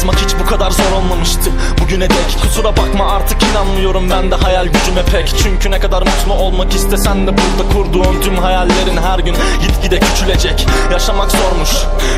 yazmak hiç bu kadar zor olmamıştı. Bugüne dek kusura bakma artık inanmıyorum ben de hayal gücüme pek Çünkü ne kadar mutlu olmak istesen de burada kurduğun tüm hayallerin her gün gitgide küçülecek. Yaşamak zormuş,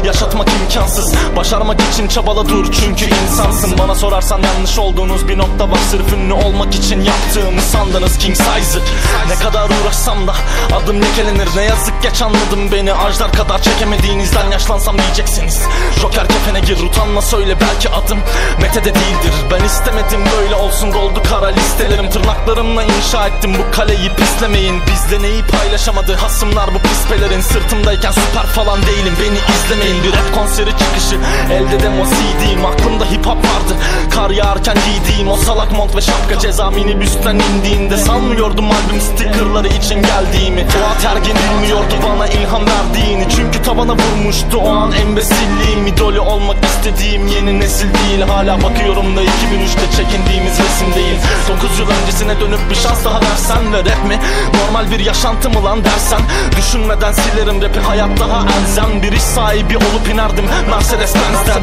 yaşatmak imkansız. Başarmak için çabala dur çünkü insansın. Bana sorarsan yanlış olduğunuz bir nokta var. Sırf ünlü olmak için yaptığımı sandınız King Sizer Ne kadar uğraşsam da adım lekelenir Ne yazık geç anladım beni. Ajlar kadar çekemediğinizden yaşlansam diyeceksiniz. Joker kefene gir utanma söyle belki adım Mete de değildir. Ben istemedim böyle olsun. Doldu kara listelerim. Tırnaklarımla inşa ettim bu kaleyi. Pislemeyin. Bizle neyi paylaşamadı? Hasımlar bu pispelerin. Sırtımdayken süper falan değilim. Beni izlemeyin. Bir rap konseri çıkışı. Elde demo CD'm Aklımda hip hop vardı. Kar yağarken giydiğim O salak mont ve şapka ceza minibüsten indiğinde Sanmıyordum albüm stickerları için geldiğimi. Fuat Ergen bilmiyordu bana ilham verdiğini. Çünkü tavana vurmuştu o an embesilliğim. İdolü olmak istediğim yeni nesil değil. Hala bakıyorum da 2003'te çekindiğimiz resim değil. 9 yıl öncesine dönüp bir şans daha versen ve rap mi? Normal bir yaşantı mı lan dersen? Düşünmeden silerim rapi hayat daha elzem. Bir iş sahibi olup inerdim Mercedes Benz'den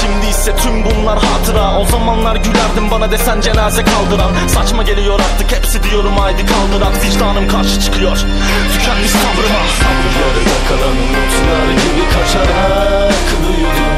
Şimdi ise tüm bunlar hatıra. O zamanlar gülerdim bana desen cenaze kaldıran. Saçma geliyor artık hepsi diyorum haydi kaldırak Vicdanım karşı çıkıyor. Tükenmiş sabrıma. Yarıda kalan umutlar gibi kaçarak büyüdüm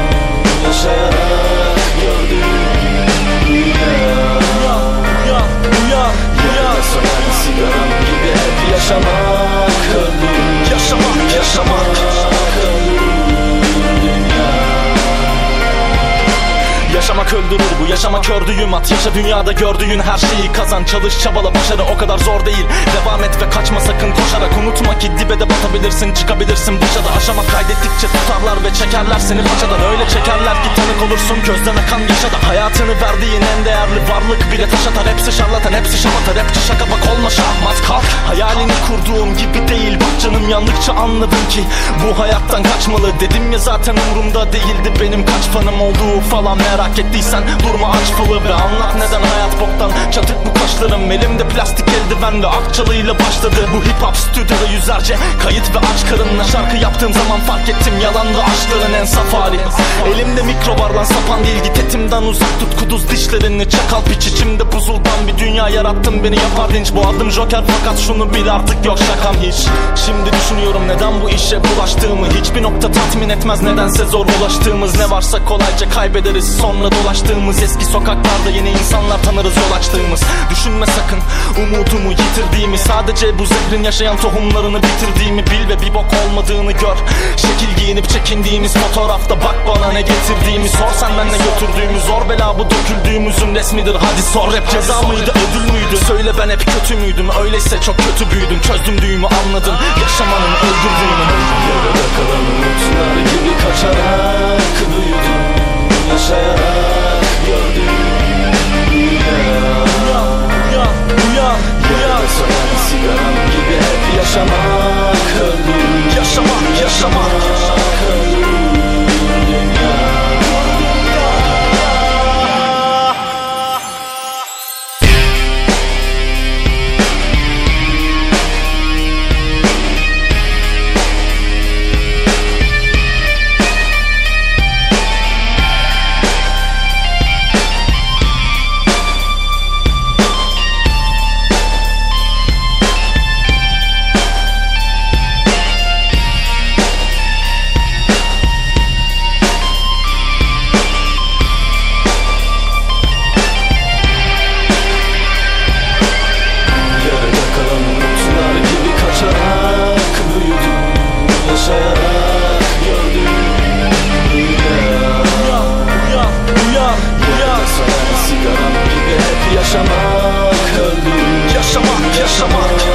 Yaşamak öldürür bu. Yaşamak ördüğüm at. Yaşa dünyada gördüğün her şeyi kazan. Çalış çabala. Başarı o kadar zor değil. Devam et ve kaçma. Sakın koşarak Unutma ki dibe de batabilirsin çıkabilirsin. Dışarıda Aşamak kaydettikçe tutarlar ve çekerler seni. Paçadan Öyle çekerler ki tanık olursun. Gözden akan yaşada Hayatını verdiğin en değerli varlık bile taş atar. Hepsi şarlatan hepsi şamata rapçi şaka bak olma şahmat. Kalk. Hayalini kurduğum gibi değil canım yandıkça anladım ki Bu hayattan kaçmalı. Dedim ya zaten umurumda değildi Benim kaç fanım olduğu falan. Merak ettiysen Durma aç falı ve anlat neden hayat boktan Çatık bu kaşlarım. Elimde plastik eldiven ve akçalıyla başladı Bu hip hop stüdyoda yüzlerce kayıt ve aç karınla Şarkı yaptığım zaman fark ettim yalan ve en saf hali. Elimde mikro var lan sapan değil git etimden uzak tut kuduz dişlerini. Çakal piç içimde buzuldan bir dünya yarattın beni yapar dinç. Bu adım Joker fakat şunu bil artık yok şakam hiç. Şimdi düşünüyorum neden bu işe bulaştığımı. Hiçbir nokta tatmin etmez nedense zor ulaştığımız. Ne varsa kolayca kaybederiz sonra dolaştığımız. Eski sokaklarda yeni insanlar tanırız yol açtığımız. Düşünme sakın umudumu yitirdiğimi. Sadece bu zehrin yaşayan tohumlarını bitirdiğimi Bil ve bir bok olmadığını gör. Şekil giyinip çekindiğimiz fotoğrafta Bak bana ne getirdiğimi. Sor senden ne götürdüğümü Zor bela bu döküldüğümüzün resmidir. Hadi sor rap ceza mıydı ödül müydü? Söyle ben hep kötü müydüm? Öyleyse çok kötü büyüdüm Çözdüm düğümü anladın Yaşamanın öldürdüğünü Yarıda kalan yaşamak öldür Yaşamak yaşamak